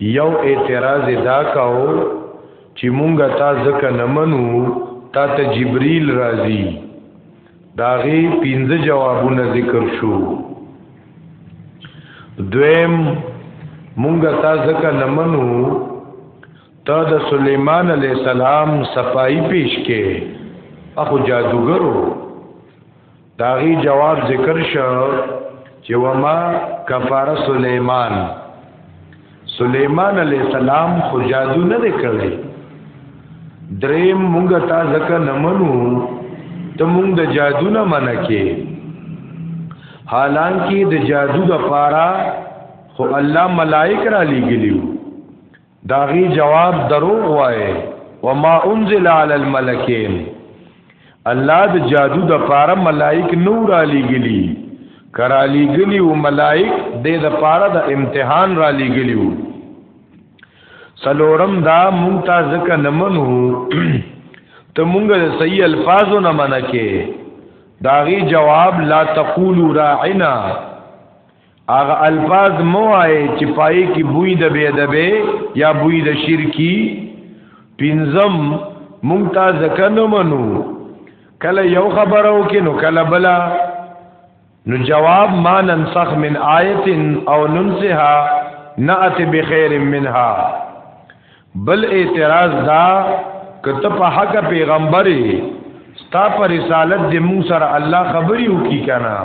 یو اعتراض دا کاو چې مونږه تا ځکه نه منو تا ته جبرئیل راځي داغه پنځه جوابونه ذکر شو دویم مونږه تا ځکه نه منو تا د سليمان عليه السلام صفائی پیش کې اخو جادوګرو داغي جواب ذکر شو چې وما کفاره سليمان سليمان عليه السلام خو جادو نه وکړي دریم مونږ تا ځکه نه منو ته مونږ د جادو نه منکه حالانکه د جادو د پاره خو الله ملائک را لګلیو داغي جواب دروغ وای وما انزل علی الملکین الله د جادو د پاره ملائک نور علی گلی کرا علی گلی او ملائک د د پاره د امتحان را علی گلی وو سلورم دا مونږ تا زکه نمنو ته مونږ د صحیح الفاظو نه منکه داغي جواب لا تقولوا راعنا هغه الفاظ مو آئے چې پای کې بوی د بی ادبه یا بوی د شرکی پنځم مونږ تا ځکنه منو کله یو خبره وکې نو کله بلا نو جواب ما ننسخ من آیت او ننسها نأت بخیر منها بل اعتراض دا کته په حق پیغمبري ستا پر رسالت د مون سره الله خبري وکي کنه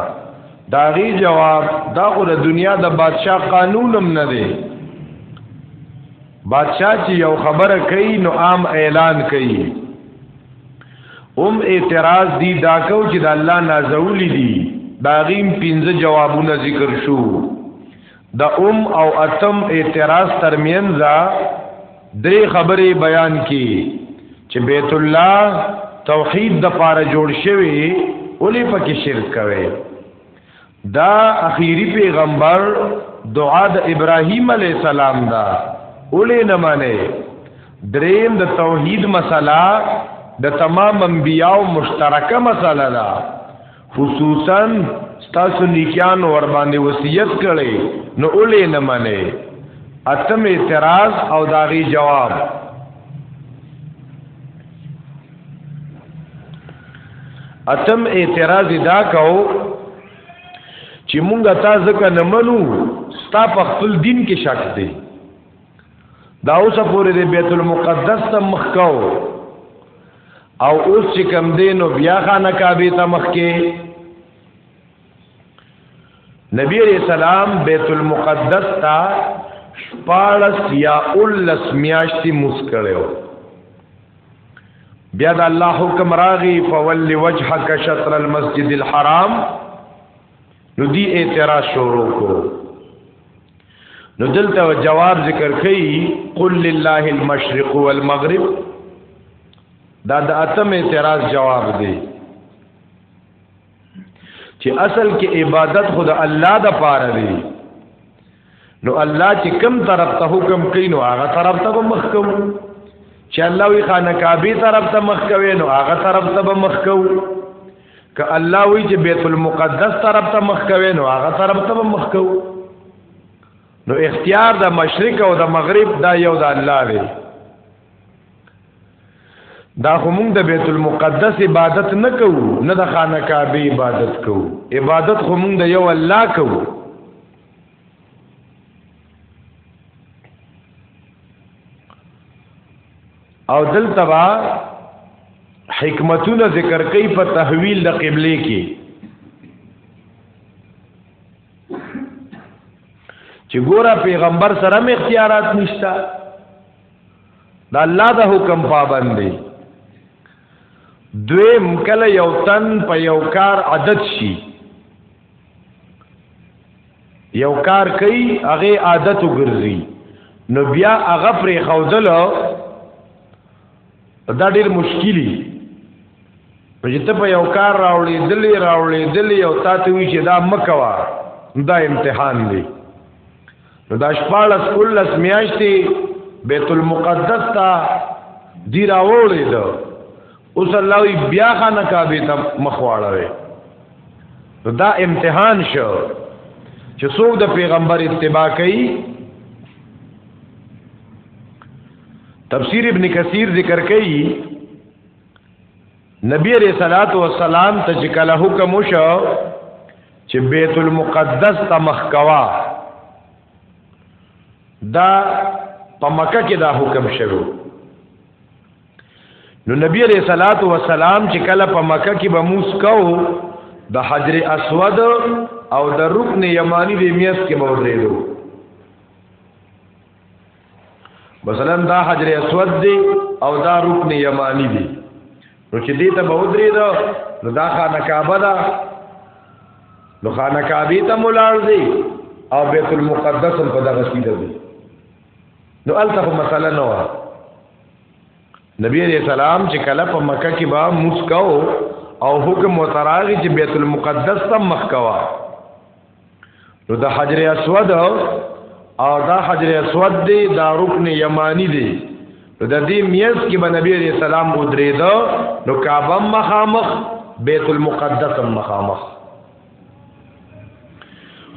داغي جواب دا خو د دنیا د بادشاہ قانونم نه دی بادشاہ چې یو خبره کوي نو عام اعلان کوي اوم اعتراض دی دا کو چې د الله نازولی دی داغیم پنځه جوابونه ذکر شو د ام او اتم اعتراض ترمنځ درې خبرې بیان کی چې بیت الله توحید د پاره جوړ شوی اولی پکې شرک کوي دا اخیری پیغمبر دعا د ابراهیم علی السلام دا اولی نه معنی دریم د توحید مسله د تمام انبیاو مشترکه مسله ده خصوصا تاسو نیکانو ور باندې وصیت کړي نو اولې نه منې اتم اعتراض او داغي جواب اتم اعتراض دا کو چې مونږه تا ځکه نه منو ستا په خپل دین کې شک دی دا اوس پورې د بیت المقدس ته مخ کاو او اوس چې کم دینو بیا خانه کعبه ته مخ کې نبی علیہ السلام بیت المقدس تا شپارس یا اولس میاشتی مسکڑیو بیا دا اللہ حکم راغی فولی وجحک شطر المسجد الحرام نو دی اعتراض شروع کو نو دلته جواب ذکر کړي قل لله المشرق والمغرب دا د اتم اعتراض جواب دی چې اصل کې عبادت خود الله د پاره دی نو الله چې کم طرف ته حکم کوي نو هغه طرف ته به مخ کوو چې الله وی خانه کعبه طرف ته مخ کوي نو هغه طرف ته به مخ کوو که الله وی چې بیت المقدس طرف ته مخ کوي نو هغه طرف ته مخ کو نو اختیار د مشرق او د مغرب دا یو د الله دی دا خو موږ د بیت المقدس عبادت نه کوو نه د خانه کعبه عبادت کوو عبادت خو موږ د یو الله کوو او دلته با حکمتونه ذکر کوي په تحویل د قبله کې چې ګوره پیغمبر سره هم اختیارات نشتا د الله د حکم پابند دی دویم کله یو تن په یو کار عادت شي یو کار کوي هغه عادت وګرځي نو بیا هغه پرې خودل دا ډیر مشکلی چې ته په یو کار راوړې دلی راوړې دلی او تا ته وی چې دا مکوا دا امتحان دی نو دا شپاړس کلس میاشتې بیت المقدس ته دی راوړې ده اوس الله وی بیا خانه کعبه ته مخواړوي دا امتحان شو چې څوک د پیغمبر اتباع کوي تفسیر ابن کثیر ذکر کوي نبی علیہ الصلات والسلام ته چې کله حکم وشو چې بیت المقدس ته مخکوا دا په مکه کې دا حکم شوی نو نبی علیہ الصلات والسلام چې کله په مکه کې به موس کاو د حجر اسود او د رکن یمانی د میاس کې به ودرېدو مثلا دا حجر اسود دی او دا رکن یمانی دی نو چې دې ته به ودرېدو نو دا خانه کعبه ده نو خانه کعبه ته مولار دی او بیت المقدس په دغه سیده دی نو الته خو مسله نه و نبی علیہ السلام چې کله په مکه کې با مسکاو او حکم وتراغي چې بیت المقدس ته مخ کوا نو د حجر اسود او دا حجر اسود دی دا رکن یمانی دی د دې میز کې به نبی علیہ السلام ودرېدو نو کعبه مخامخ بیت المقدس مخامخ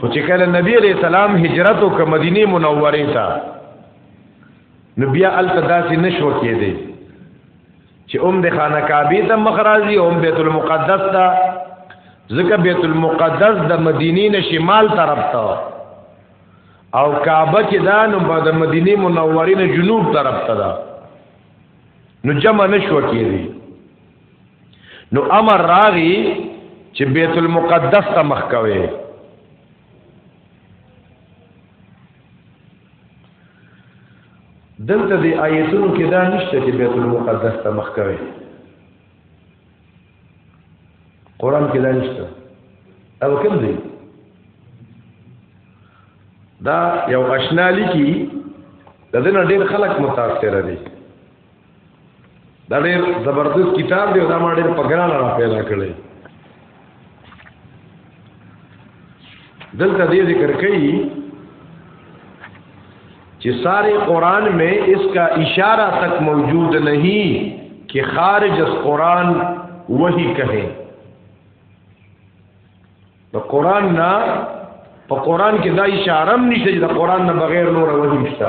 خو چې کله نبی علیہ السلام هجرت وک مدینه منوره ته نو بیا التداس نشو کېده چې اوم د خانه کعبه ته مخرازي اوم بیت المقدس ته ځکه بیت المقدس د مدینې نه شمال طرف ته او کعبه چې دا نو د مدینه منورې نه جنوب طرف ته ده نو جمع نشو کېږي نو امر راغی چې بیت المقدس ته مخ کوي دلته دی آیتونو کې دا نشته چې بیت المقدس ته مخ کوي قران کې دا نشته او کوم دی دا یو اشنا لیکي د دې نه ډېر خلک متاثر دي دا ډېر زبردست کتاب دی دا ما ډېر په ګرانه را پیدا کړی دلته دې ذکر کړي چې سارے قرآن میں اس کا اشارہ تک موجود نہیں کہ خارج از قرآن وہی کہے تو قرآن نہ په قران کې دا اشاره هم نشته چې د قران نه بغیر نور وحی نشته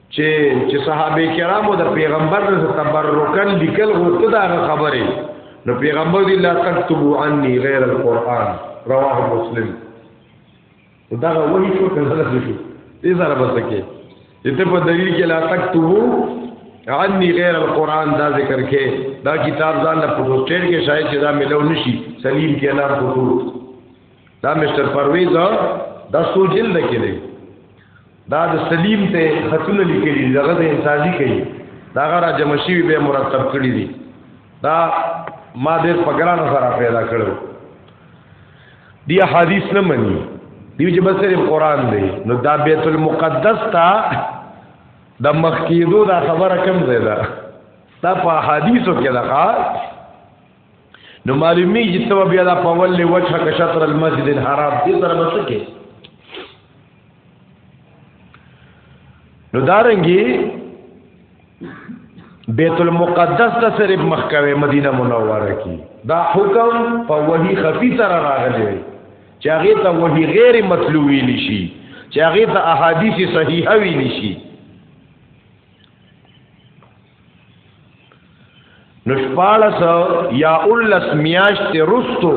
چې چې صحابه کرامو د پیغمبر نه تبرکن لیکل غوښته دا خبره نو پیغمبر دی لا تكتبوا عني غیر القرآن رواه مسلم دا وحی شو کنه نه شو دې سره بس کې دې په دلیل کې لا تكتبوا عني غیر القرآن دا ذکر کې دا کتاب ځان له پروسټر کې شاید چې دا ملو نشي سلیم کې نام کوو دا مستر پرویز دا سو جلد کې دی دا د سلیم ته خطونه لیکلي دي دغه د انسازي کوي دا غره جمع شوی به مرتب کړی دي دا ما دې پګران سره پیدا کړو دی حدیث نه مني دی چې بس صرف قران دی نو دا بیت المقدس تا د مخکیدو دا خبره کم زیاده دا په حدیثو کې دا نو معلومی چې ته بیا دا په ولې وجه کا شطر المسجد الحرام دې سره مسکه نو دارنګي بیت المقدس ته صرف مخکوي مدینه منوره کی دا حکم په وحی خفی سره راغلی چې هغه ته وحی غیر مطلوب ویل شي چې هغه ته احادیث صحیحه ویل شي نشپالس یا اولس میاشت رستو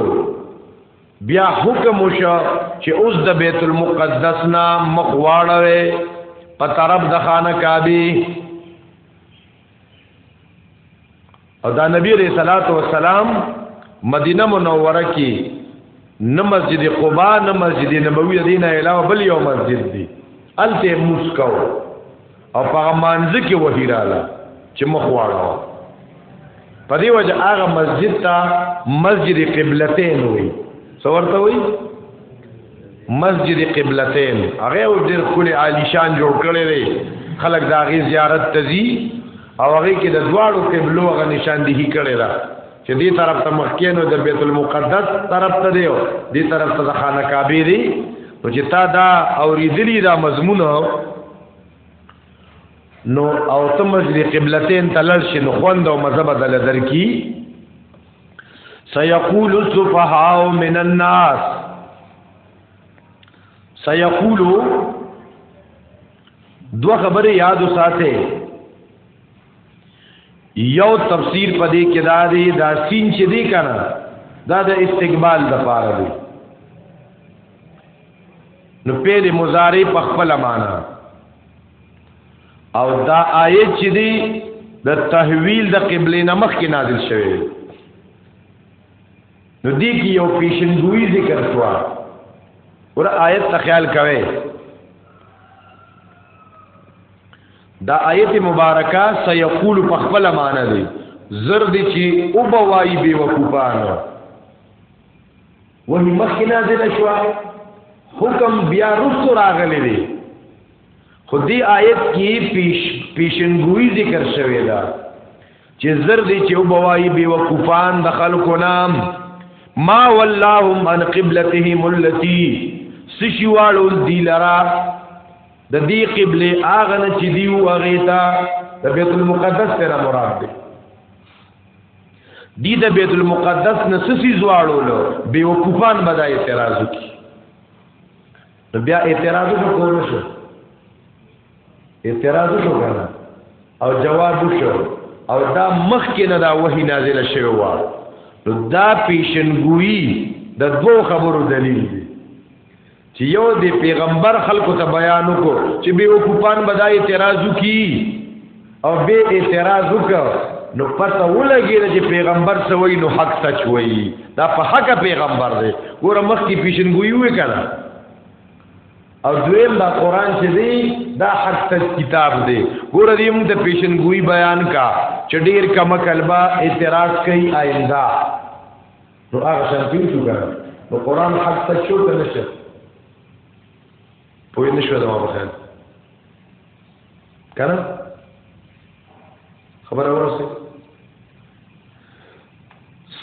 بیا حکم وشو چې اوس د بیت المقدس نه مخ واړوي په طرف د خانه کعبه او دا نبی رسول الله والسلام مدینه منوره کې نه مسجد قباء نه مسجد نبوی دینه علاوه بل یو مسجد دی الته موسکو او په مانځ کې وهیراله چې مخ واړو په دې وجه هغه مسجد ته مسجد قبلتین وي څورته وي مسجد قبلتین هغه ډېر خولي عالی شان جوړ کړی دی خلک دا غي زیارت تزي او هغه کې د دواړو قبلو هغه نشاندهي کړی را چې دې طرف ته مخکینو د بیت المقدس طرف ته دی او دې طرف ته د خانه کعبه دی نو چې تا دا اوریدلی دا مضمون نو او ته مسجد قبلتین تلل شي نو خوند او مذهب دل درکی سيقول السفهاء من الناس سيقول دو خبر یاد ساته یو تفسیر پدې کې دا دی دا سین چې دی کنه دا د استقبال د پاره دی نو پیل مضارع په خپل معنا او دا آیت چې دی د تحویل د قبله نمخ کې نازل شوی نو دې کې یو پیشنګوئی ذکر شو ور آیت ته خیال کوي دا آیت مبارکه سيقول په خپل معنی دی زر دي چې او بوای بي وقوفانو وحی مخی نازل شوا حکم بیا رسو راغلی دی خودی آیت کی پیش پیشنگوی ذکر شوی دا چې زر دی چې وبوای بی وقفان د خلکو نام ما واللهم ان قبلتهم التي سشوالو دی لرا د دې قبله اغه نه چې دی وغیتا د بیت المقدس سره مراد دی دی د بیت المقدس نسسی زواړولو بی وقوفان بدا اعتراض کی بیا اعتراض شو کولو شو اعتراض شو کنه او جواب شو او دا مخ کې نه دا وਹੀ نازله شوی و نو دا پیشنګوئی د دوو خبرو دلیل دی چې یو دی پیغمبر خلکو ته بیان وکړو چې به اوکوپان بدا اعتراض کی او به اعتراض وکړو نو پته ولګی چې پیغمبر سوی نو حق سچ وای دا په حق پیغمبر دی ګوره مخ کی پیشنګوی وې کړه او دویم دا قران چې دی دا حق سچ کتاب دی ګوره دې موږ ته پیشنګوی بیان کا چې ډیر کم کلبا اعتراض کوي آینده نو هغه شان پیو شو کنه نو قران حق ته شو کنه شه پوی نشو دا په خیر کنه خبره ورسه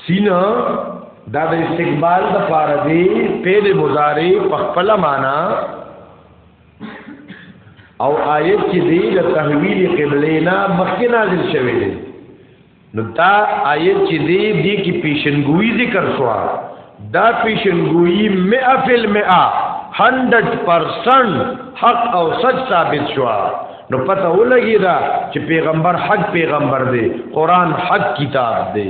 سینا دا د استقبال د پاره دی پیل مضارع په خپل معنا او آیت کې دی د تحویل قبله نه مخکې نازل شوی دی نو دا آیت چې دی دی کې پیشنګوئی ذکر شو دا پیشنګوئی 100% 100% حق او سچ ثابت شو نو پته ولګی دا چې پیغمبر حق پیغمبر دی قران حق کتاب دی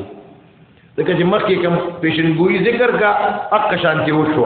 دغه چې مخکې کوم پیشنګوئی ذکر کا حق شانتی وشو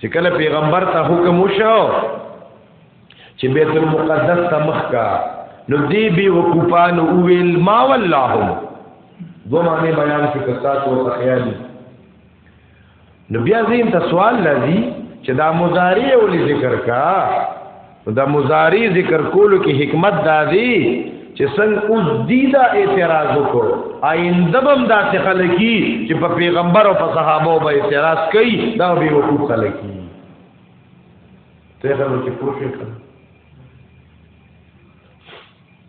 چې کله پیغمبر ته حکم وشو چې بیت المقدس ته مخ کا نو دی بی وقوفان اویل ما واللهم دو معنی بیان شو کسات و تخیالی نو بیا زین ته سوال لذي چې دا مضارع ولې ذکر کا دا مضارع ذکر کولو کې حکمت دا دی چې څنګه اوس دی دا اعتراض وکړو آینده بم دا څه خلکی چې په پیغمبر او په صحابه به اعتراض کوي دا به وقوف خلکی ته خلک پوښتنه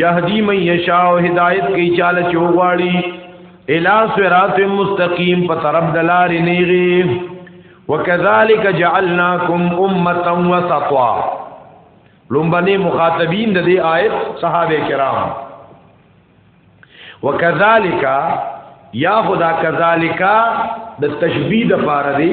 یهدی من یشاء هدایت کی چاله چوغواړي الی صراط مستقیم په طرف د لارې نیغي وکذالک جعلناکم امه وسطا لومبني مخاطبین د دې آیت صحابه کرام وکذالک یا خدا کذالک د تشبیه د پاره دی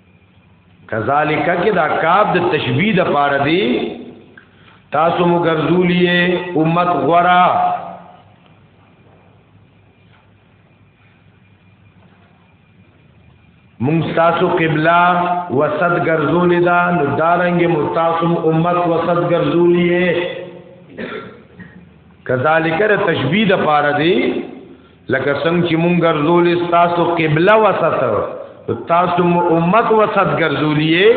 کذالک کې دا کاب د تشبیه د پاره دی تاسو مو ګرځولې امت غورا مونږ تاسو قبله وسط ګرځولې دا نو دارنګ مو تاسو امت وسط ګرځولې کذالک تشبیه د پاره دی لکه څنګه چې مونږ ګرځولې تاسو قبله وسط تاسو امت وسط ګرځولې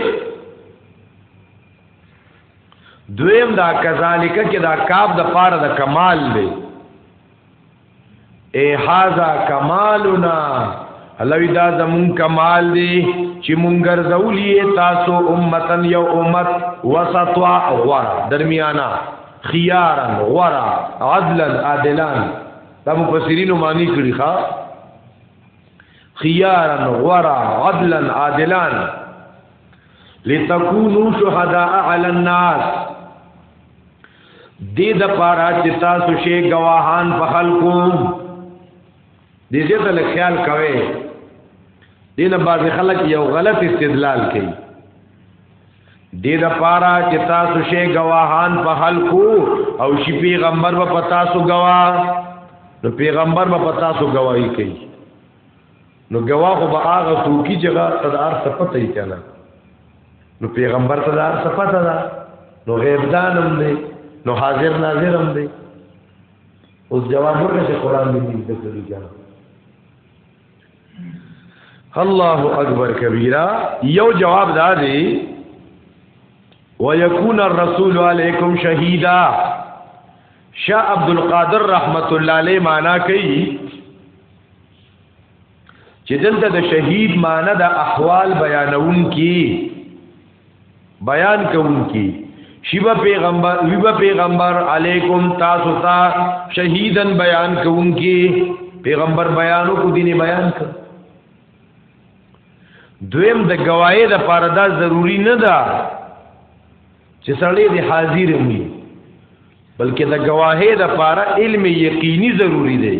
دویم دا کذالک کې دا کاب د پاره د کمال دی اے هاذا کمالنا الوی دا زمون کمال دی چې مونږ ګرځولې تاسو امتن یو امت وسط وا غوړه درمیانا خيارا غورا عدلا عادلان دا مفسرین معنی کړي ښا خيارا غورا عدلا عادلان لتكونوا شهداء على الناس دې د پاره چې تاسو شي گواهان په خلکو دې دې ته خیال کوي دې نه بعض خلک یو غلط استدلال کوي دې د پاره چې تاسو شي گواهان په خلکو او شي پیغمبر په پتا سو گواه نو پیغمبر په پتا سو گواہی کوي نو گواه خو به هغه څوک چې هغه د هر څه پته یې کنه نو پیغمبر ته د هر څه پته ده نو غیب دانم دی نو حاضر ناظر هم دی اوس جواب ورکړي چې قران دې دې ذکر کړي الله اکبر کبیره یو جواب دا دی ويكون الرسول عليكم شهيدا شاه عبد القادر رحمت الله علیه معنا کوي چې دلته د شهید معنی د احوال بیانون کی بیان کوونکی شیبا پیغمبر ویبا پیغمبر علیکم تاسو ته شهیدن بیان کوونکی پیغمبر بیانو کو دینه بیان کړ دویم د گواهی د پاره دا ضروری نه ده چې سړی د حاضر وي بلکې د گواهی د پاره علم یقیني ضروری دی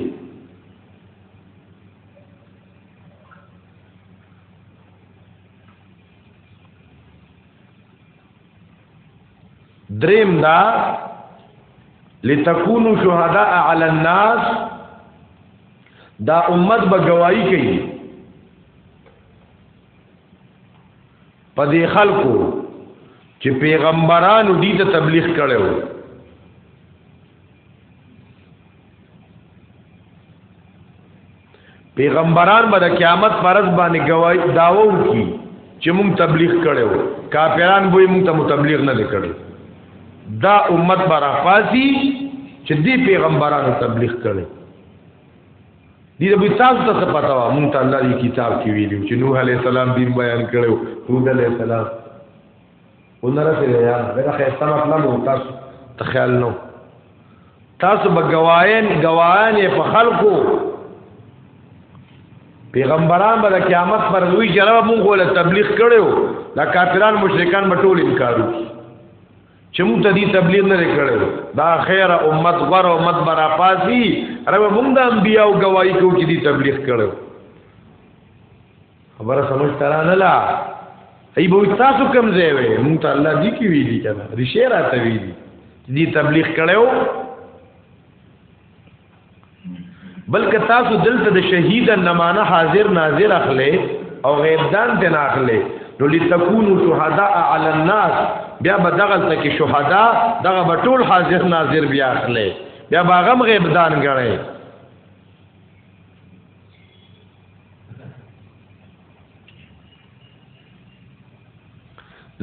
دریم دا لتكونوا شهداء علی الناس دا امت به گواہی کوي په دې خلکو چې پیغمبرانو دې ته تبلیغ کړو پیغمبران به د قیامت فرض باندې گواہی داوو کی چې مونږ تبلیغ کړو کافران به مونږ ته تبلیغ نه کړو دا امت برا فاسی چې دی پیغمبرانو تبلیغ کړي دي د تاسو ته څه پتا و مونږ ته الله دی کتاب کې ویلو چې نوح علی السلام دین بیان کړو هود علی السلام ونره سي نه یار دا خیسته مطلب و تاسو ته خیال نو تاسو به گواین گواین په خلکو پیغمبران به د قیامت پر لوی جره مونږ ول تبلیغ کړو دا کافران مشرکان به ټول انکار وکړي چې مونږ ته دې تبلیغ نه کړو دا خیر امت غره امت برا پاسی رب مونږ د انبیاء او گواہی کو چې دې تبلیغ کړو خبره سمجھ ترا نه لا ای به تاسو کم ځای وې مونږ ته الله دې کې وی دي کنه رشي راته وی دي دې تبلیغ کړو بلکې تاسو دلته د شهید نمانه حاضر ناظر اخلي او غیب دان ته نه اخلي نو لتكونوا شهداء على الناس بیا به دغه ته کې شهدا دغه به ټول حاضر ناظر بیا اخلي بیا باغم غیب دان غړي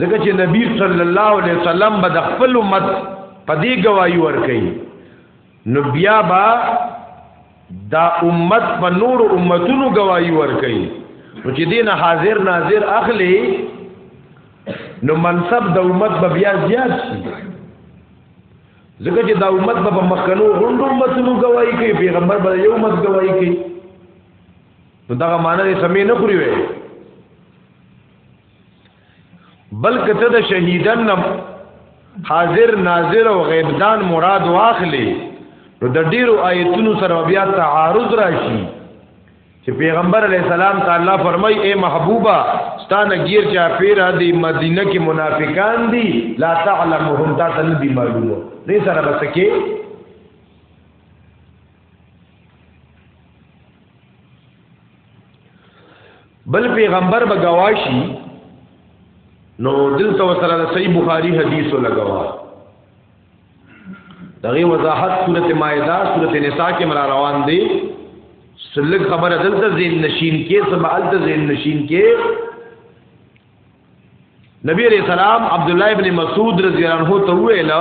ځکه چې نبی صلی الله علیه وسلم به د خپل امت په دې گواہی ورکړي نو بیا با دا امت په نور امتونو گواہی ورکړي نو چې دین حاضر ناظر اخلي نو منصب د امت به بیا زیات شي ځکه چې دا امت په مخکنو غوندو امتونو گواہی کوي پیغمبر به یو امت گواہی کوي نو دا معنی یې سمې نه خوري وي بلکې ته د شهیدان نم حاضر ناظر او غیبدان مراد واخلې نو د ډیرو آیتونو سره بیا تعارض راشي چې پیغمبر علی السلام ته الله فرمای اے محبوبا ستانه گیر چا پیرا دی مدینه کې منافقان دي لا تعلمهم تا ته نه دی معلومه دې سره بس کې بل پیغمبر به گواشی نو دلته وسره د صحیح بخاری حدیثو لګوا دغه وضاحت سورته مائده سورته نساء کې مرا روان دي سلګ خبره دلته زین نشین کې سبا دلته زین نشین کې نبی علیہ السلام عبد الله ابن مسعود رضی الله عنه ته ویل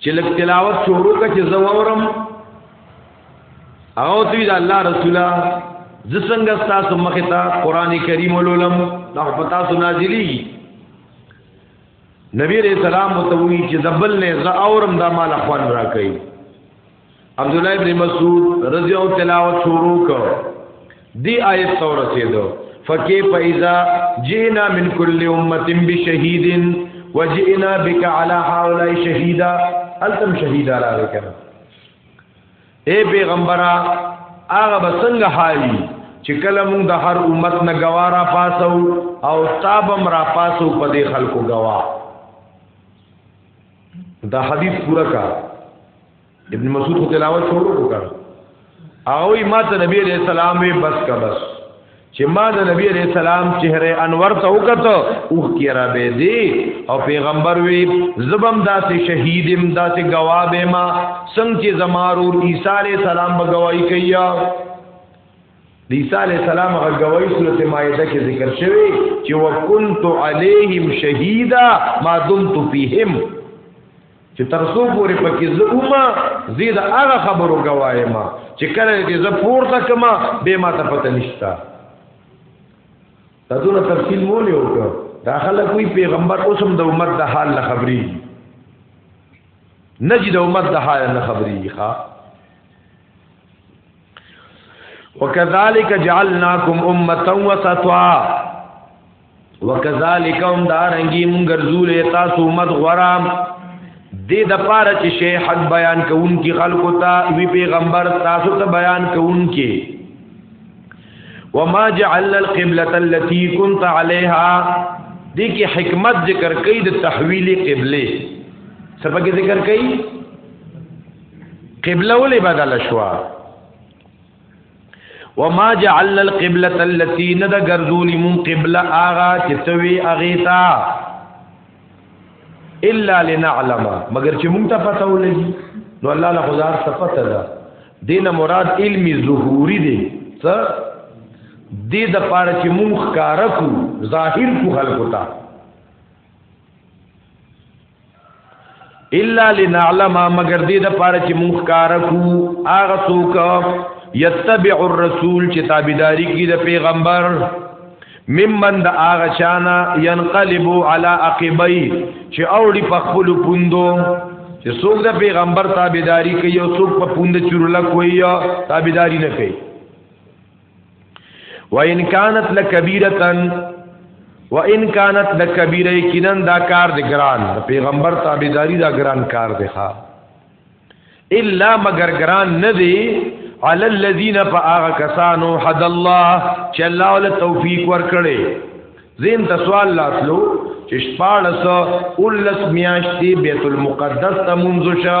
چې لک تلاوت شروع کړه چې زوورم او دوی د الله رسوله ز څنګه تاسو مخه ته قران کریم ولولم دا پتا سو نازلی نبی علیہ السلام متوی چې دبل نه ز اورم دا مال خوان را کوي عبد الله ابن مسعود رضی الله تلاوت شروع کړ دی آیت تور رسیدو فکی فیزا جینا من کل امه بشهید وجئنا بك على هؤلاء شهيدا التم شهيدا راکړه اے پیغمبره هغه به څنګه حالي چې کله موږ د هر امت نه گوارا پاسو او تابم را پاسو په دې خلکو گوا دا حدیث پورا کا ابن مسعود تلاوت شروع وکړ او ما ته نبی علیہ السلام بس کا بس چې ما د نبی عليه السلام چهره انور ته وکړه او کیرا به دی او پیغمبر وی زبم داسې شهیدم داسې گواه به ما څنګه چې زمارو عیسی عليه السلام به گواہی کوي د عیسی علی السلام هغه گواہی سورته مائده کې ذکر شوی چې وکنت علیهم شهیدا ما دمت فیهم چې تر څو پورې پکې زه اوما زید هغه خبرو گوایم ما چې کله دې زه پورته کما به ما ته پته نشتا تاسو نه تفصیل مو نه وکړه داخله کوئی پیغمبر اوسم د امت د حال نه خبري نجد امت د حال نه خبري ښا وکذالک جعلناکم امه وسطا وکذالک هم دارنګي مونږ ګرځولې تاسو امت غرام دې د پاره چې شی حق بیان کوونکی خلکو ته وی پیغمبر تاسو ته بیان کوونکی وما جعلنا القبلة التي كنت عليها دې کې حکمت ذکر کوي د تحویل قبله سبق ذکر کوي قبله ولې بدل شوا وما جعلنا القبلة التي ند غرذول من قبلة آغا چتوي اغيتا الا لنعلم مگر چې مونږ ته پته ولګي نو الله له خدا څخه پته ده دینه مراد علمی ظهوری دی څه دې د پاره چې مونږ کارکو ظاهر کو خلقو ته الا لنعلم مگر دې د پاره چې مونږ کار کو هغه څوک یتبع الرسول چې تابعداري کوي د پیغمبر ممن د هغه چانا ينقلب على عقبي چې اوړي په خپل پوندو چې څوک د پیغمبر تابعداري کوي او څوک په پوند چورلک وي تابعداري نه کوي وان كانت لكبيره وان كانت لكبيره کینن دا کار د ګران پیغمبر تابعداري دا ګران کار دی ښا الا مگر ګران نه دی علی الذین فاغ کسانو حد الله چې الله ول توفیق ورکړي زین تسوال لاتلو چې شپاړس اولس میاشتې بیت المقدس ته منځو شه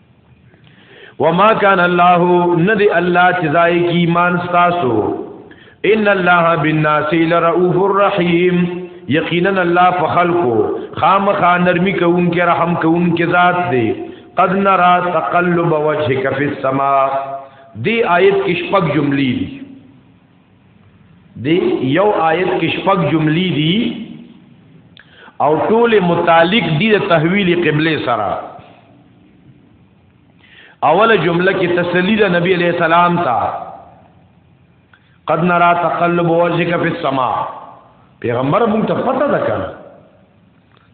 وما كان الله ندي الله جزای کی ایمان تاسو ان الله بالناس لرؤوف الرحیم یقینا الله فخلقو خامخا نرمی کون کې رحم کون کې ذات دی قد نرا تقلب وجهك في السماء دی آیت کې شپږ جملې دي دی یو آیت کې شپږ جملې دي او ټول متعلق دي د تحویل قبله سره اوله جمله کې تسلی ده نبی علیہ السلام ته قد نرا تقلب وجهك في السماء پیغمبر مونږ ته پته ده کنه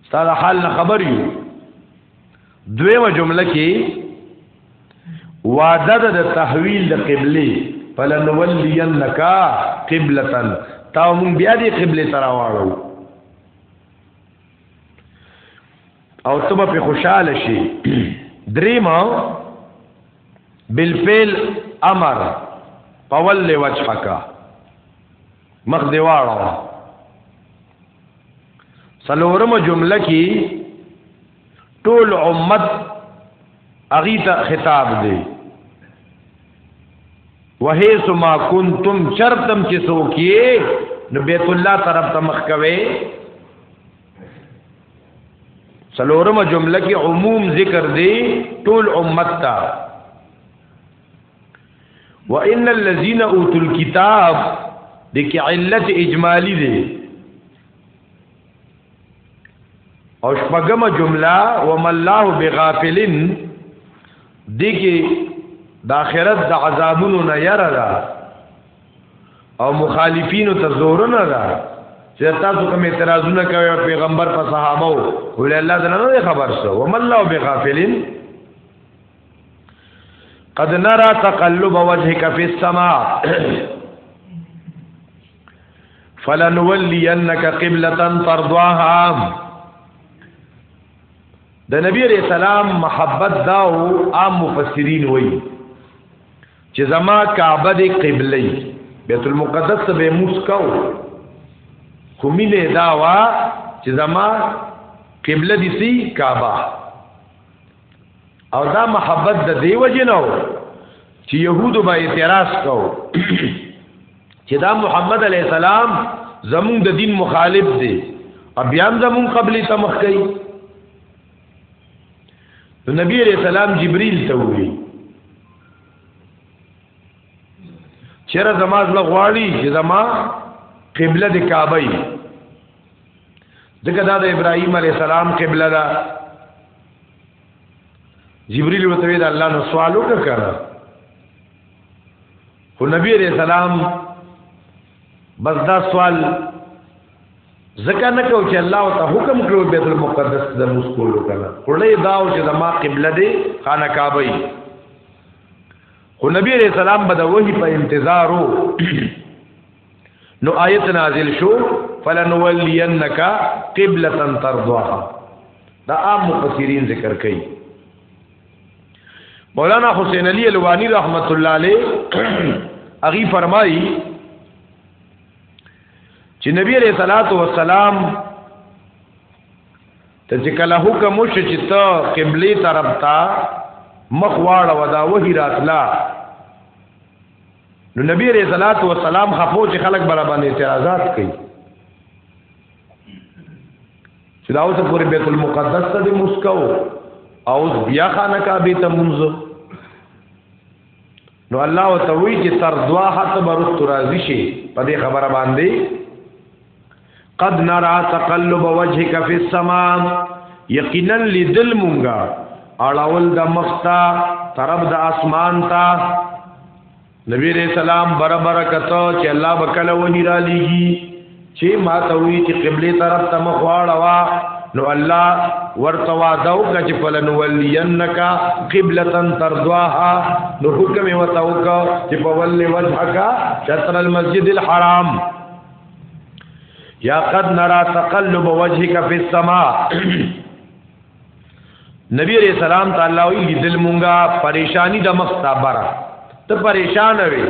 ستاسو حال نه خبر یو دویمه جمله کې وعده د تحویل د قبله فلنولینک قبلة تا مون بیا دې قبله تراواړو او ته به خوشاله شي دریمه بالفعل امر پول وجهک مخ دی واړه سلورم جمله کې ټول امت اغي ته خطاب دی وهیس ما کنتم چرتم چې سوکیه نو بیت الله طرف ته مخ کوي سلورمه جمله کې عموم ذکر دی ټول امت ته وان الذين اوتوا الكتاب دکې علت اجمالی دی او شپږم جمله وم الله بغافلن دي کې د آخرت د عذابونو نه یره ده او مخالفینو ته زور نه ده چې تاسو کوم اعتراضونه کوي پیغمبر په صحابه ول الله تعالی نه خبر سو وم الله بغافلن قد نرى تقلب وجهك في السماء فلنولینک قبلة ترضاها د نبی علیہ السلام محبت داو عام مفسرین وای چې زما کعبه دی قبله بیت المقدس ته به موسکاو خو مینه داوا چې زما قبله دي سي کعبه او دا محبت د دیو جنو چې يهودو به اعتراض کو چې دا محمد علی السلام زمون د دین مخالف دی او بیا هم زمون قبلي تمخ کوي نو نبی علیہ السلام جبريل ته وی چیرې زماز لغواړي چې زما قبله د کعبه دغه دا د ابراهيم عليه السلام قبله ده جبريل وتوی دا الله نو سوال وکړه خو نبی عليه السلام بس دا سوال زکه نه کو چې الله ته حکم کړو بیت المقدس د مسکول وکړه خړې دا او چې د ما قبله دی خانه کعبه خو نبی رسول الله بده وਹੀ په انتظارو نو آیت نازل شو فلنولینک قبلة ترضاها دا عام مفسرین ذکر کړي مولانا حسین علی الوانی رحمت الله علیه اغي فرمایي چې نبی علیہ الصلات والسلام ته چې کله حکم وشو چې ته قبله طرف ته مخ واړه ودا وਹੀ راتلا نو نبی علیہ الصلات والسلام خفو چې خلک برابر باندې اعتراضات کوي چې دا اوس پورې بیت المقدس ته د مسکو او اوس بیا خانه کعبه ته منځ نو الله وتوی چې تر دوا حت برست راضی شي په دې خبره باندې قد نرا تقلب وجهك في السماء یقینا لدل مونږه اړول د مختا طرف د اسمان تا نبی رسول سلام بر برکت چې الله وکړه ونی را لېږي چې ما ته وی چې قبله طرف ته مخ واړوا نو الله ورته وعده وکړه چې فلن ولینک قبلة ترضاها نو حکم وتاوکا چې په ول وجهک شطر المسجد الحرام یا قد نرا تقلب وجهک فی السما نبی علیہ السلام تعالی وی لیدل مونږه پریشانی د مخ صبره ته پریشان وی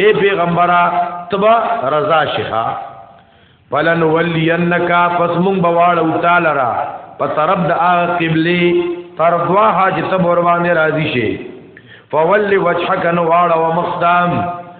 اے پیغمبره تبا رضا شها فلن ولینک پس مونږ بواړو تعالی را په طرف د هغه قبله ترضوا حاجت بوروانه راضی شي فول وجهک نو واړه ومخدام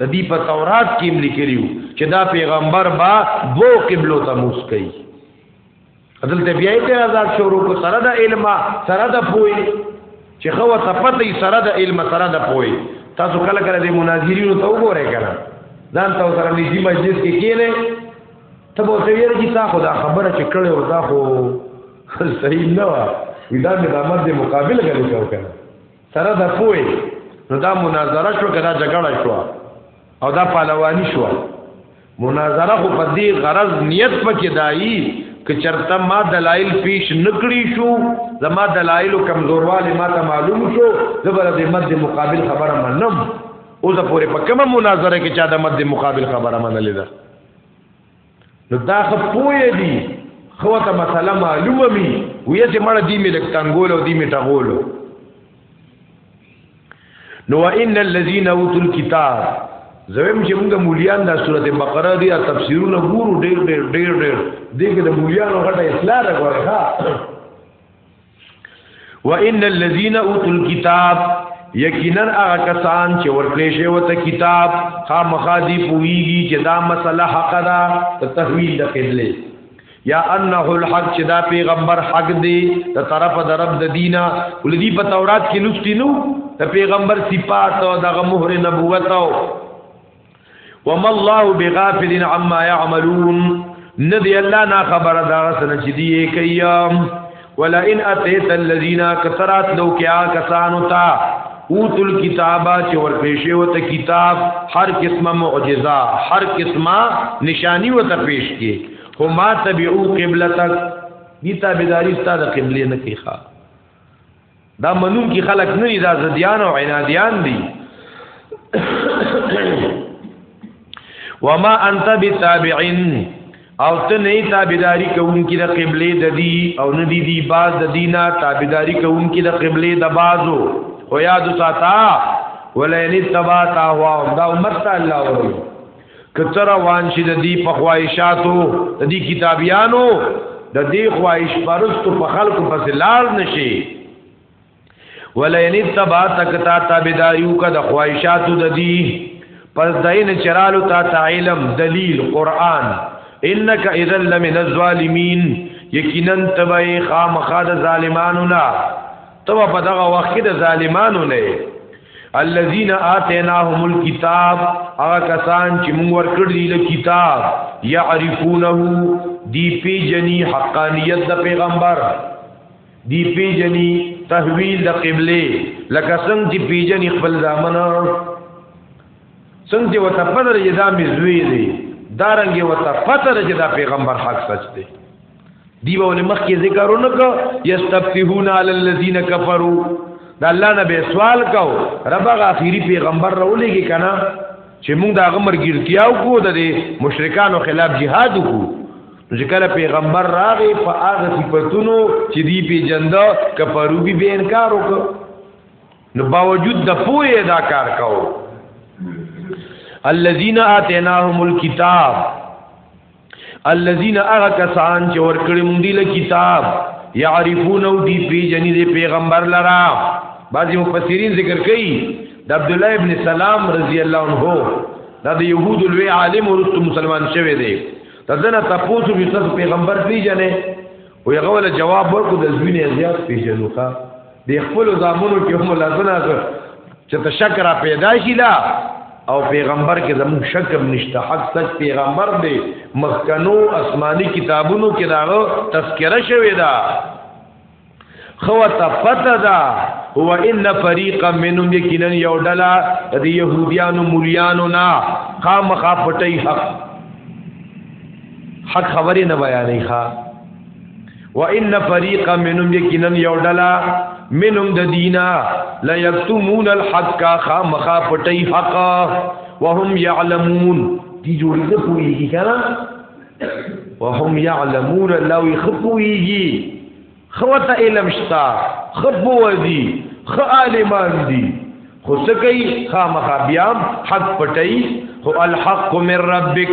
د دې په تورات کې هم لیکلیو چې دا پیغمبر با دو قبلو ته موس کوي دلته بیا ته آزاد شروع کو سره د علم سره د پوي چې خو ته پته سره د علم سره د پوي تاسو کله کله د مناظرینو ته وګورئ کنه ځان تاسو سره نږدې مجلس کې کېله ته به ته ویل چې تا خو دا خبره چې کړې و دا خو صحیح نه و دا د عمل د مقابل غلې کاو کنه سره د پوي نو دا مناظره شو کدا جګړه شو او دا پهلوانی شو مناظره خو په دې غرض نیت پکې دایي که چرته ما دلایل پیش نکړی شو زما دلایل کمزورواله ما ته معلوم شو زبر د مد مقابل خبره منم او زه پورې په کومه مناظره کې چا د مد مقابل خبره منلې ده نو دا خپوی دی خو ته مسله معلومه می وې چې مړه دی ملک تنګول او دی می ټغول نو ان الذين اوتل کتاب زویم چې موږ مولیان دا سورته بقره دی تفسیرونه ګورو ډېر ډېر ډېر ډېر دغه د مولیانو غټه اصلاح راغوره ها وان الذين اوتوا الكتاب یقینا هغه کسان چې ورکړې شوی وته کتاب خامخادي پويږي چې دا مسله حق ده ته تحویل د قبله یا انه الحق چې دا پیغمبر حق دی ته طرف د رب د دینه ولدي په تورات کې لوستینو ته پیغمبر صفات او دغه مهر نبوت او وما الله بغافل عما يعملون ندی الله نا خبر دا سن چې دی کوي ولا ان اتيت الذين كثرت لو کیا کسانو تا اوت الكتابه چې ورپېښې وته کتاب هر قسمه معجزه هر قسمه نشانی وته پیش کی هما تبعو قبلتک دي تابعداري ستاسو قبله نه کیخه دا منون کی خلق نه دي دا زديان او عناديان دي وما انت بتابعين او ته نه تابعداري کوونکی د قبله د دی او نه دی دی باز د دینا تابعداري کوونکی د قبله د بازو او یاد ساته ولئن تبعت هوا دا امت الله ورو کته روان شي د دې په خواهشاتو د دې کتابیانو د دې خواهش پرستو په خلکو پسې لار نشي ولئن تبا تکتا تابداریو کا د خواهشاتو د دې پس دین چرالو تا تعلم دلیل قران انک اذا لمن الظالمین یقینا تبای خامخا د ظالمانو نه تبا په دغه وخت د ظالمانو نه الذين آتيناهم الكتاب هغه کسان چې موږ ورکړ دي له کتاب يعرفونه دی پی جنی حقانیت د پیغمبر دی پی جنی تحویل د قبله لکه څنګه چې پی جنی خپل ځامن څنګه چې وته پدر یدا مزوی دی دارنګ وته پتر چې دا پیغمبر حق سچ دی دی به ولې مخکې ذکر ونکو یستفتحون علی الذین کفروا دا الله نه به سوال کو رب هغه اخیری پیغمبر راولېږي کنه چې موږ دا غمر ګرتیاو کو د مشرکانو خلاف jihad کو چې کله پیغمبر راغی په هغه صفاتونو چې دی په جنده کفرو به به انکار وکړ نو باوجود د پوهې دا کار کاو الذين اتيناهم الكتاب الذين اغكسان چې ورکړي مونږ دی له کتاب يعرفون او دی پیجنې دی پیغمبر لرا بعضی مفسرین ذکر کوي د عبد الله ابن سلام رضی الله عنه دا د يهود لوی عالم ورست مسلمان شوی دی تدنه تاسو به تاسو پیغمبر پیجنې او هغه ول جواب ورکړو د زوینه زیات پیجنو ښا د خپل زامنو کې هم لازمه ده چې تشکر پیدا شي لا او پیغمبر کې زموږ شک نشته حق سچ پیغمبر دی مخکنو آسماني کتابونو کې داغه تذکرہ شوی دا خو ته پته دا هو ان فريقا منهم یقینا یو ډلا د يهوديانو مليانو نا خامخا پټي حق حق خبرې نه بیانې ښا وان فريقا منهم یقینا یو ډلا منهم د دینا لا یکتمون الحق خامخا پټی حق وهم يعلمون دی جوړی نه پویږي کنه وهم يعلمون لو يخفويږي خوته علم شتا خبو ودی خ عالمان دی خو سکی خامخا بیام حق پټی خو الحق من ربک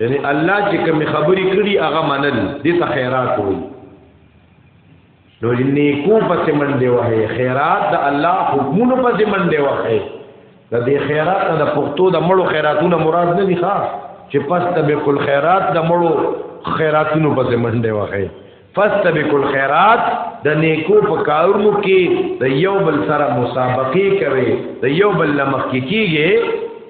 یعنی الله چې کوم خبرې کړي هغه منل دې ته خیرات وي نو نیکو پس منډه وه خیرات د الله حکمونو پس منډه وه د دې خیرات د پښتو د مړو خیراتونه مراد نه دي ښا چې پس ته به کل خیرات د مړو خیراتونو پس منډه وه فاستبقوا الخيرات د نیکو په کارونو کې د یو بل سره مسابقه کوي د یو بل لمخ کې کیږي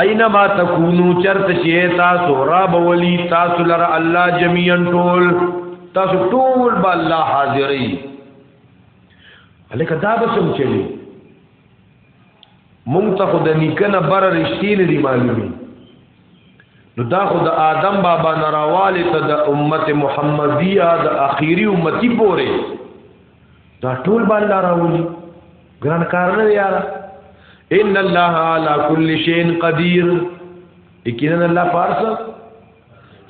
اينما تکونو چرت چې تاسو را بولی تاسو لره الله جميعا ټول تاسو ټول به الله حاضرې الکه دا به سم چلی مونږ ته خو د نیکنه بر رښتې نه دی معلومي نو دا خو د آدم بابا نراواله ته د امت محمدیه د اخیری امتی پوره دا ټول به الله راولي ګران کار نه یاره ان الله على كل شيء قدير یقینا الله پارس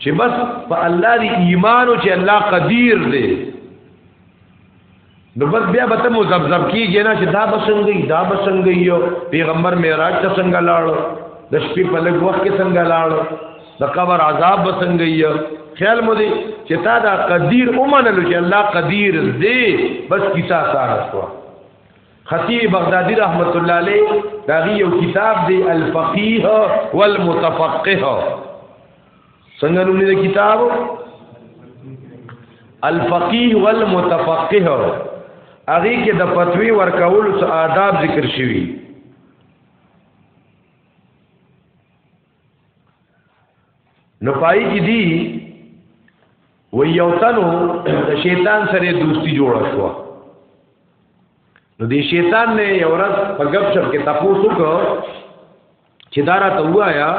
چې بس په الله دی ایمان او چې الله قدیر دی نو بس بیا به ته مزبذب کیږي نه چې دا بسنګي دا بسنګي یو پیغمبر معراج ته څنګه لاړو د شپې په لږ وخت کې څنګه لاړو د قبر عذاب بسنګ یې خیال مو دی چې تا دا قدیر اومنل چې الله قدیر دی بس کیسه ساره شو خطیب بغدادي رحمت الله علیه دا یو کتاب دی الفقيه والمتفقه څنګه نوم دی کتاب الفقيه والمتفقه هغه کې د فتوی ورکول او آداب ذکر شوی نو پای کې دی و یو تنو د شیطان سره دوستی جوړه شو نو دی شیطان نه یو ورځ په غب شپ کې تاسو کو چې دارا ته وایا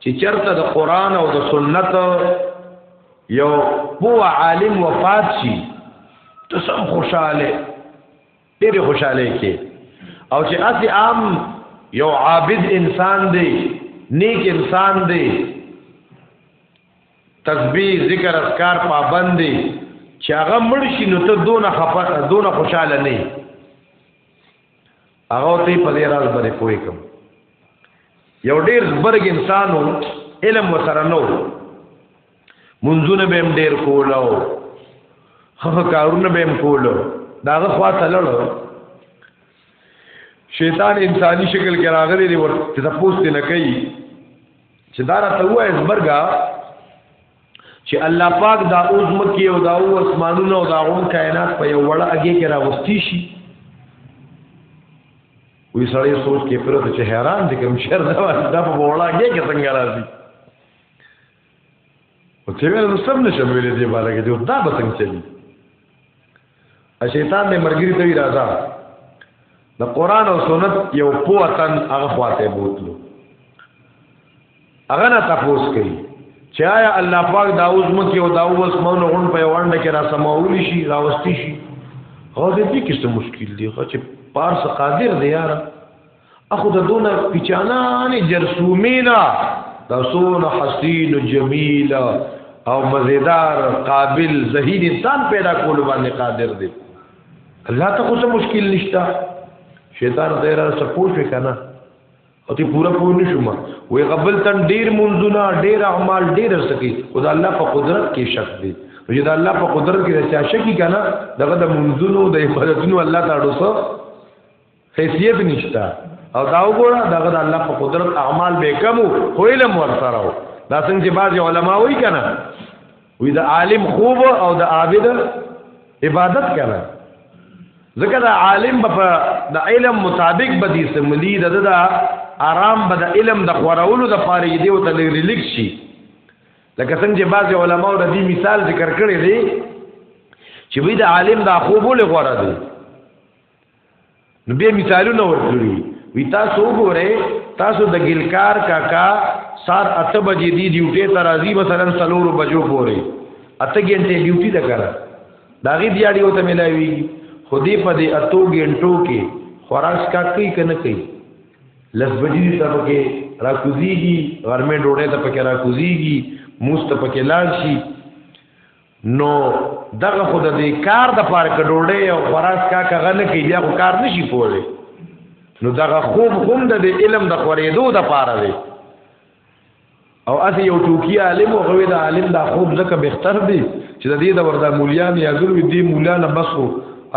چې چرته د قران او د سنت یو پو عالم وفات شي ته سم خوشاله ډېر خوشاله کې او چې اسی عام یو عابد انسان دی نیک انسان دی تسبیح ذکر اذکار پابند دی چې هغه مړ شي نو ته دون خفه دون خوشاله نه هغه ته په دې راز باندې پوي کوم یو ډیر زبرګ انسانو علم وسره نو منځونه به هم ډیر کولو خو کارونه به هم کولو داغه خوا تللو شیطان انساني شکل کې راغلی دی ورته تاسو ته نه کوي چې دا راته وای زبرګا چې الله پاک دا اوس مکی او دا او اسمانونه او دا غون کائنات په یو وړه اگې کې راوستي شي وی سړی سوچ کې پرته چې حیران دي کوم شر دا په وړه اگې کې څنګه راځي او چې ویل سم نشم ویلې دی بالا کې دا به څنګه چلی شیطان دې مرګری ته راځه د قران او سنت یو پوتن هغه خواته بوتلو هغه نه تفوس کوي چې آیا الله پاک دا اوس مکه او دا اوس مونږ غون په وړاندې کې را سمول شي راوستي شي هغه دې کې څه مشکل دی خو چې پارس قادر دی یاره اخو د دونه پچانان جرسومینا دا سون حسین جمیل او مزیدار قابل ذهین انسان پیدا کول باندې قادر دی الله ته کوم مشکل نشتا شیطان غیر سپوش وکنا او تی پورا پوه نشوم وې قبل تن ډیر منځونه ډیر اعمال ډیر سکی خدای الله په قدرت کې شک دی چې دا الله په قدرت کې رچا شکی کنه دغه د منځونو د عبادتونو الله تعالی سره حیثیت نشته او دا وګوره دغه د الله په قدرت اعمال به کم خو علم ورسره و دا څنګه چې بعضي علما وایي کنه وی د عالم خوب او د عابد عبادت کنه ځکه د عالم په د علم مطابق به دي سملی د د آرام به د علم د خورولو د پاره دی او ته ریلیک شي لکه څنګه چې بعضي علما د دې مثال ذکر کړی دی چې وی د عالم د خوب له غوړه دی نو به مثالونه ورکړي وی تاسو وګورئ تاسو د ګلکار کاکا سار اته بجې دی ډیوټي ته راځي مثلا سلورو بجو پورې اته غنټه ډیوټي ده کړه دا غي دیاړي وته ملایوي خو دې په دې اتو غنټو کې خوراک کا کوي کنه کوي لس بجې ته پکې راکوزيږي غرمه ډوډۍ ته پکې راکوزيږي موست پکې لاړ شي نو دغه خود دې کار د پاره کډوړې او خراس کا کغه نه کې بیا خو کار نشي کولی نو دغه خوب هم د علم د خورېدو د پاره دی او اسی یو ټوکی عالم او غوی د عالم دا خوب زکه بهتر دی چې د دې د وردا مولیان یا ګل وی دی مولانا بسو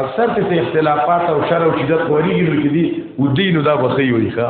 اکثر ته اختلافات او شر او شدت خوري جوړ کړي و دینو دا بخي وي ښا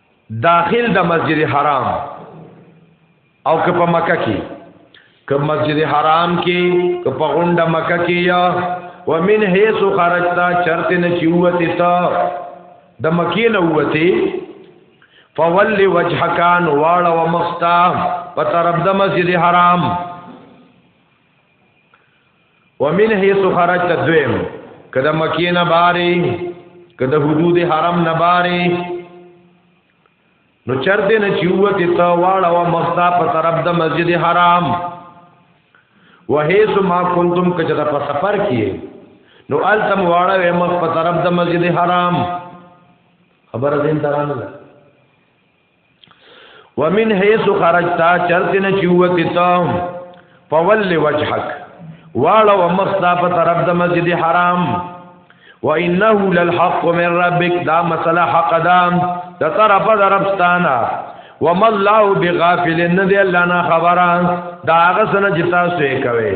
داخل د مسجد حرام او که په مکه کې که مسجد حرام کې که په غونډه مکه کې یا ومن حيث خرجتا چرته نه چوته تا د مکې نه وته فول وجهك ان واړه ومستا په طرف د مسجد حرام ومن حيث خرجت دویم کده مکی نه باری کده حدود حرم نه باری نو چرته نه چوت ته واړه او مختا په طرف د مسجد حرام وهیس ما کنتم کچدا په سفر کیه نو التم واړه مخ په طرف د مسجد حرام خبر دین ترانه ومن حيث خرجتا چرتنه چوت تا فول وجهك واړو مختا په طرف د مسجد حرام وانه للحق من ربك دا مسله حق دا د طرف د ربستانه وما الله بغافل ندی الله نه خبره دا غسنه جتا سوې کوي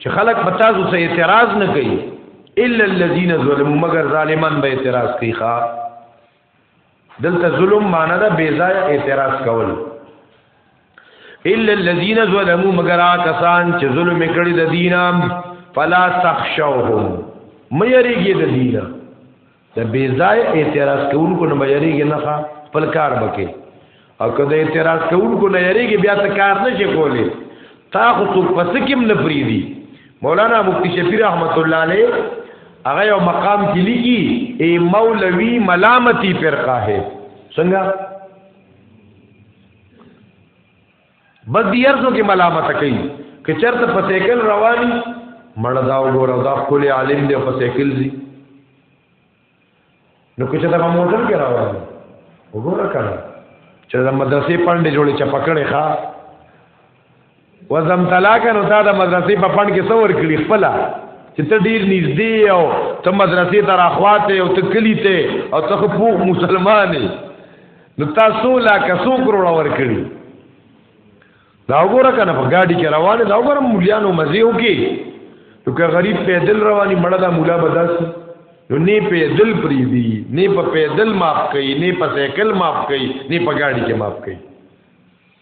چې خلک په تاسو سره اعتراض نه کوي الا الذين ظلموا مگر ظالمان به اعتراض کوي ښا دلته ظلم معنی دا بے ځای اعتراض کول الا الذين ظلموا مگر کسان چې ظلم کړی د دینام فلا تخشوهم مې یریږي د دینه د بیزای اعتراض کوونکو نه بیریږي نه خپل کار وکي او که د اعتراض کوونکو نه یریږي بیا ته کار نشي کولی تا خو څوک پس کېم نه پریدي مولانا مفتی شفیع رحمت الله علیه هغه یو مقام کې لیکي ای مولوی ملامتی فرقه ہے څنګه بس دی ارزو کې ملامت کوي که چرته په سیکل رواني مړ دا وګوره دا خپل عالم دی په سیکل زی نو که چرته په موټر کې رواني وګوره کړه چې د مدرسې پاندې جوړې چې پکړې ښا وزم طلاق نو تا د مدرسې په پاند کې څور کړی خپل چې ته ډیر نږدې او ته مدرسې ته راخواته او ته کلی ته او ته خو مسلمان یې نو تاسو لا کسو کروڑا ور کړی دا وګوره کنه په گاډي کې روانه دا وګوره مليانو مزه وکي نو که غریب پیدل رواني مړه دا مولا بداسي نو نه پیدل پری دی نه په پیدل معاف کړي نه په سایکل معاف کړي نه په گاډي کې معاف کړي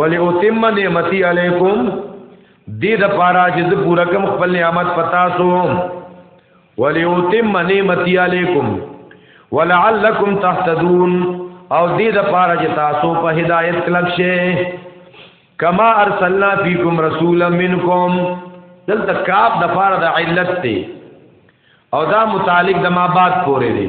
ولی اتم نعمتي علیکم دې د پاره چې زه پورا کوم خپل نعمت پتا سو ولی اتم نعمتي علیکم ولعلکم تهتدون او دې د پاره چې تاسو په هدایت کلک شئ کما ارسلنا فیکم رسولا منکم دلته کاف د پاره د علت ته او دا متعلق د ما بعد پورې دی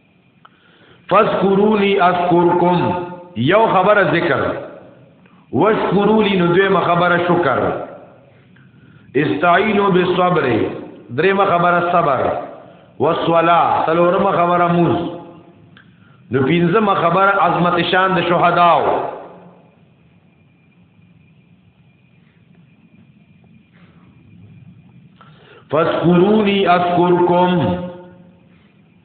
فذكروني اذكركم یو خبره ذکر واشکروني نو دویمه خبره شکر استعینوا بالصبر دریمه خبره صبر والصلاه څلورمه خبره موز نو پنځمه خبره عظمت شان د شهداو فذكروني اذكركم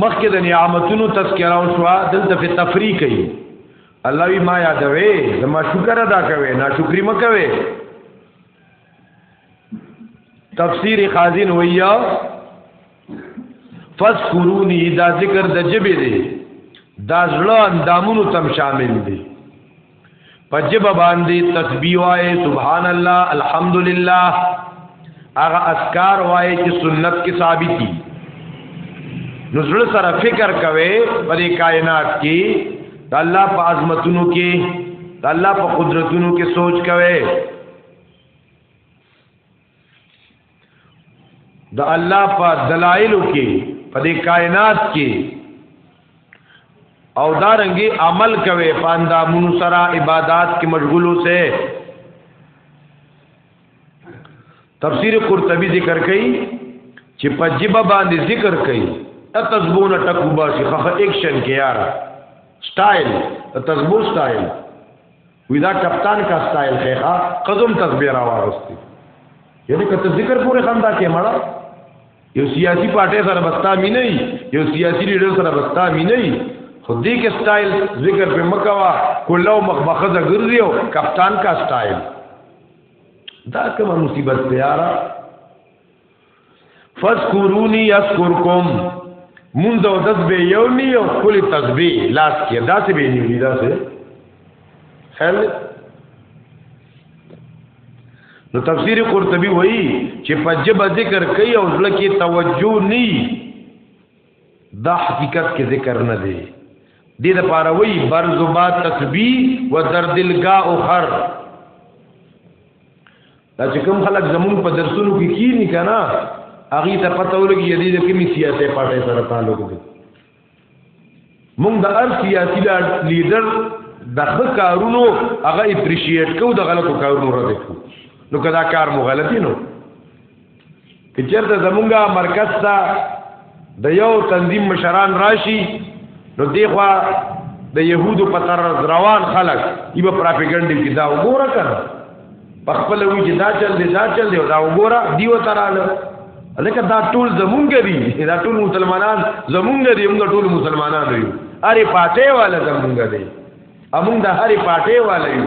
مخکې د نعمتونو تذکره او شوا دلته په تفریح کوي الله وی ما یادوي زما شکر ادا کوي ناشکری مکوي تفسیر خازن ویا فذكروني دا ذکر د جبه دی دا زړه اندامونو تم شامل دی پجب باندې تسبیح وای سبحان الله الحمدلله هغه اسکار وای چې سنت کې ثابت دي نو زړه سره فکر کوي په دې کائنات کې د الله په عظمتونو کې د الله په قدرتونو کې سوچ کوي د الله په دلایلو کې په دې کائنات کې او دا رنګي عمل کوي پاندا مون سره عبادت کې مشغول اوسه تفسیر قرطبی ذکر کړي چې په جبه باندې ذکر کړي تتزبون ټکوبا شي خخ اکشن کې یار سټایل تزبو سټایل وی دا کپتان کا سټایل ہے ها قزم تکبیر واغستی یعنی کته ذکر پورې خندا کې مړه یو سیاسی پارټي سره بستا می نه یو سیاسی لیډر سره بستا می نه خو دې کې سټایل ذکر په مکوا کولو مخبخه ګرځیو کپتان کا سټایل دا کومه مصیبت پیارا فذكروني اذكركم مونږ او دس به یو نی او خپل تسبیح لاس کې داسې به نیوی داسې خیال نو تفسیر قرطبی وایي چې پجب ذکر کوي او ځل کې توجه نی دا حقیقت کې ذکر نه دی دې د پاره وایي برزبا تسبیح و دردلګا او خر دا چې کوم خلک زمون په درسونو کې کینی کنه هغه ته پته ولګي دې د کومې سیاسي پارټي سره تعلق دی موږ د هر سیاسي لیډر د ښه کارونو هغه اپریشیټ کوو د غلطو کارونو رد کوو نو کدا کار مو غلطی نو کې چېرته زمونږه مرکز ته د یو تنظیم مشران راشي نو دیخوا د يهودو په تر روان خلک ایبه پراپګاندا کې دا وګوره کړه په خپل وی چې دا چل دی دا چل دی دا وګوره دیو تراله لکه دا ټول زمونږ دي دا ټول مسلمانان زمونږ دي موږ ټول مسلمانان یو اره پاتې والا زمونږ دي امونږ د هرې پاتې والا یو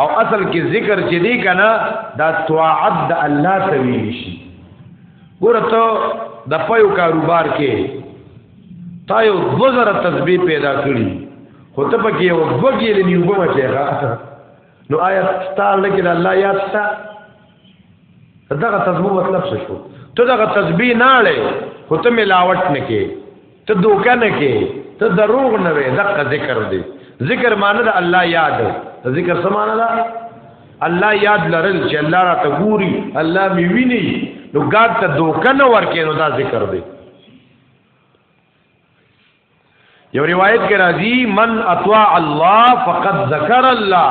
او اصل کې ذکر چې دی کنه دا طاعت د الله ته ویل شي ګورته د پيو کاروبار کې تا یو وزره تسبیح پیدا کړی خو ته پکې یو وګیل نیو بم چېغه نو آیا ستاره کې د الله یاد تا دغه تسبیح مطلب څه شو ته دغه تسبیح نه لې خو ته ملاوت نه کې ته دوکه نه کې ته دروغ نه وې دغه ذکر دی ذکر معنی د الله یاد ذکر څه معنی ده الله یاد لرل چې الله را ته ګوري الله می ویني نو ګاد ته دوکه نه ورکې نو دا ذکر دی یو روایت کې راځي من اطاع الله فقد ذکر الله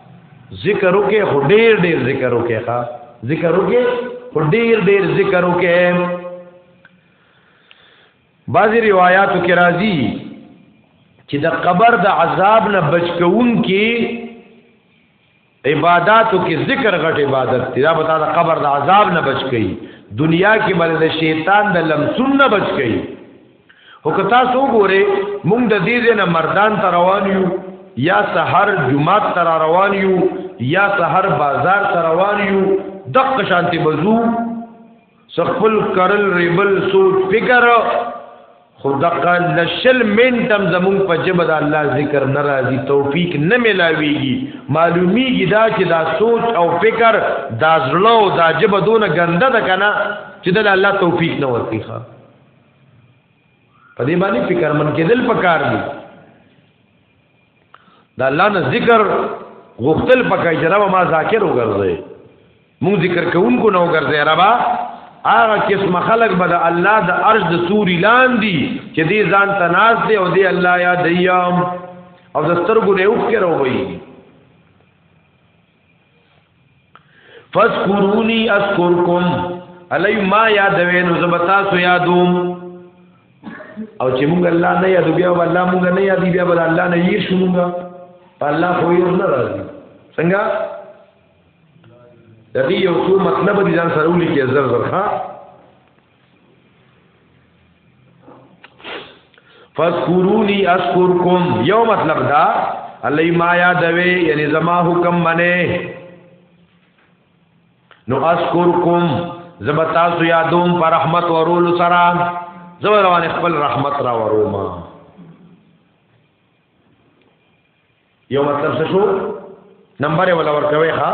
ذکر وکي خو ډیر ډیر ذکر وکي ښا ذکر وکي خو ډیر ډیر ذکر وکي بعضی روایتو کې راځي چې د قبر د عذاب نه بچ کون کې عبادتو کې ذکر غټ عبادت دی دا به د قبر د عذاب نه بچ کی دنیا کې بل د شیطان د لمسون نه بچ کی هو که تاسو وګورئ موږ د دې ځای نه مردان ته روان یو یا سحر جمعات ته روان یو یا سحر بازار ته روان یو دغه شانتي بزو سخپل کرل ریبل سوچ فکر خدقه لشل من تم زمون په جبه د الله ذکر ناراضي توفیق نه ملاويږي معلومیږي دا چې دا سوچ او فکر دا زړه او دا جبه دونه ګنده ده کنه چې د الله توفیق نه ورتيخه په دې باندې فکر من کېدل پکار دي دا الله نه ذکر غختل پکای چې رب ما ذاکر وګرځي مونږ ذکر کوونکو نه وګرځي ربا هغه قسم خلق به د الله د عرش د سوري لاندې چې دې ځان تناز دی او دې الله یا دیام او د سترګو نه اوخ کې راوي فذكروني اذكركم الی ما یادوین زبتا سو یادوم او چې موږ الله نه یادو بیا الله موږ نه یادی بیا بل الله نه یې شو موږ الله خو یې نه راځي څنګه د دې یو څو مطلب دي ځان سره ولي کې زر زر ها فذكروني اذكركم یو مطلب دا الله ما یادوي یعنی زما حکم منه نو اذكركم زما تاسو یادوم پر رحمت ورول سره زما روان خپل رحمت را وروما یو مطلب څه شو نمبر ولا ورکوي ها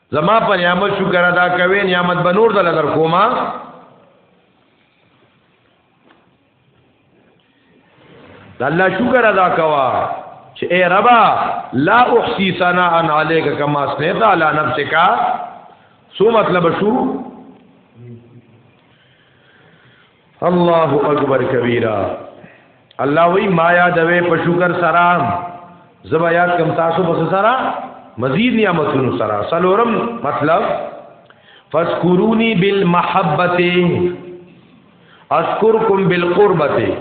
زما په نعمت شکر ادا کوي نعمت به نور دل در کوما الله شکر ادا کوا چې اے ربا لا احسی ثنا ان علیک کما سنیت علی نفسک سو مطلب شو الله اکبر کبیره الله وی ما یادوي په شکر سلام زبا یاد کم تاسو په سره مزید نعمتونو سره سلورم مطلب فذكروني بالمحبه اذكركم بالقربه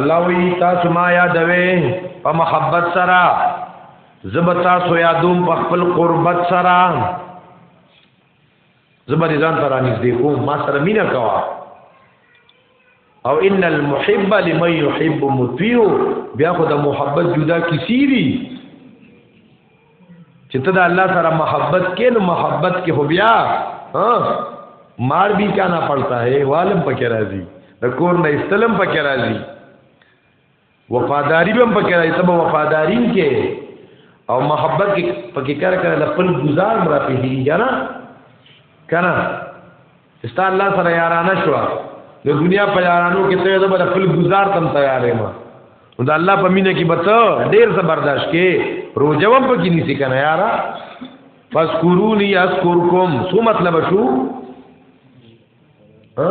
الله وی تاسو ما یادوي په محبت سره زبتا سو یادوم په خپل قربت سره زبر ځان تر انځ دی کوم ما سره مینا کوا او ان المحب لمن يحب مطيع بیا خو د محبت جدا کسی دی چې ته د الله سره محبت کې نو محبت کې هو بیا ها مار بھی کانا پڑتا ہے والم پکې راځي د کور نه استلم پکې راځي وفاداری به پکې راځي ته وفاداری کې او محبت کې پکې کار کړه د خپل گزار مرا په دې جنا کنه است الله سره یارانه شو د دنیا په یارانو کې ته د خپل گزار تم تیارې ما نو د الله په مینه کې بته ډېر زبرداشت کې روزه وم پکې نيسي کنه یارا فذكروني اذكركم سو مطلب شو ها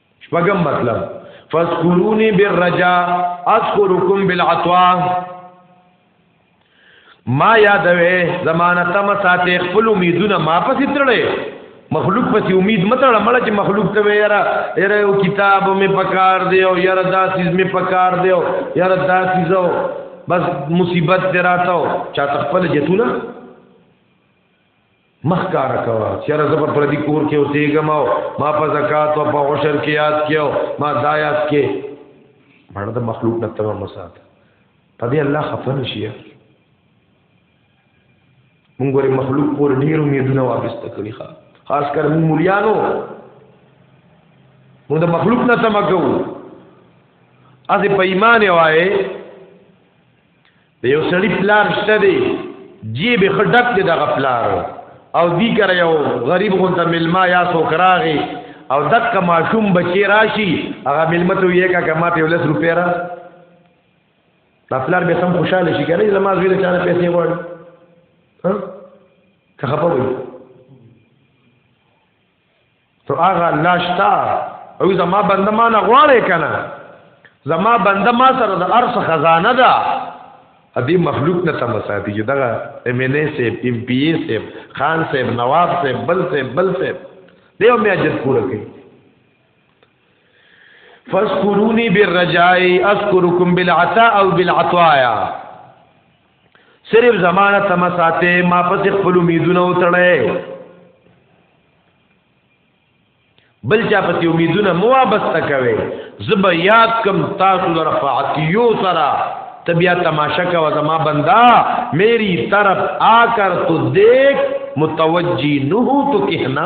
شپږم مطلب فذكروني بالرجاء اذكركم بالعطوا ما یادوي زمانه تم ساتي خپل امیدونه ما پسې تړلې مخلوق پسې امید متړه مړه چې مخلوق ته یاره یاره یو کتاب مې پکار دی او یاره دا چیز مې پکار دی او یاره دا چیز او بس مصیبت دراته او چا تخپل جتونه مخ کار کوا چیرې زه په پردي کور کې اوسېږم او ما په زکات او په عشر کې یاد کیو ما دا یاد کې باندې د مخلوق نه تمام مسات په دې الله خفن شي مونږ ګورې مخلوق پور ډیرو میدونه واپسته کړی ښا خاص کر مونږ مليانو مونږ د مخلوق نه تمکو از په ایمان وایې د یو سړی پلار شته دی جیب خډک دی دغه پلار او دی کر یو غریب غونته ملما یا سوکراغي او دک ماشوم بچی راشي هغه ملما ته یې کا کما په 10 روپیا را دا پلار به سم خوشاله شي کنه زما زوی له چانه پیسې وړي ها څه خبره تو هغه الله شتا او زما بنده ما نه غواړي کنه زما بنده ما سره د ارس خزانه ده ادي مخلوق نه تمساتی چې دغه ایم ان ای سیب ایم پی ای سیب خان سیب نواب سیب بل سیب بل سیب دیو مې اجت پوره کړي فذكروني بالرجاء اذكركم بالعطاء او بالعطايا صرف زمانہ تمساته ما پس خپل امیدونه وتړې بل چا په امیدونه مو وابسته کوي زب یاد کم تاسو در فعتیو سرا تبیا تماشا کا زما بندا میری طرف آ کر تو دیکھ متوجی نہ تو کہنا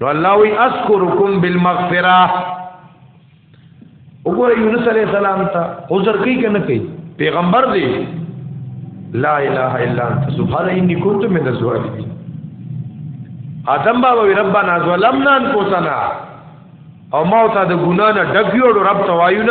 نو الله وی اذکرکم بالمغفرہ وګوره یونس علی السلام ته عذر کوي کنه کوي پیغمبر دی لا اله الا انت سبحان انی کنت من الظالمین آدم بابا وی ربنا ظلمنا انفسنا او ما ته د ګنا نه ډګیو رب توایو نه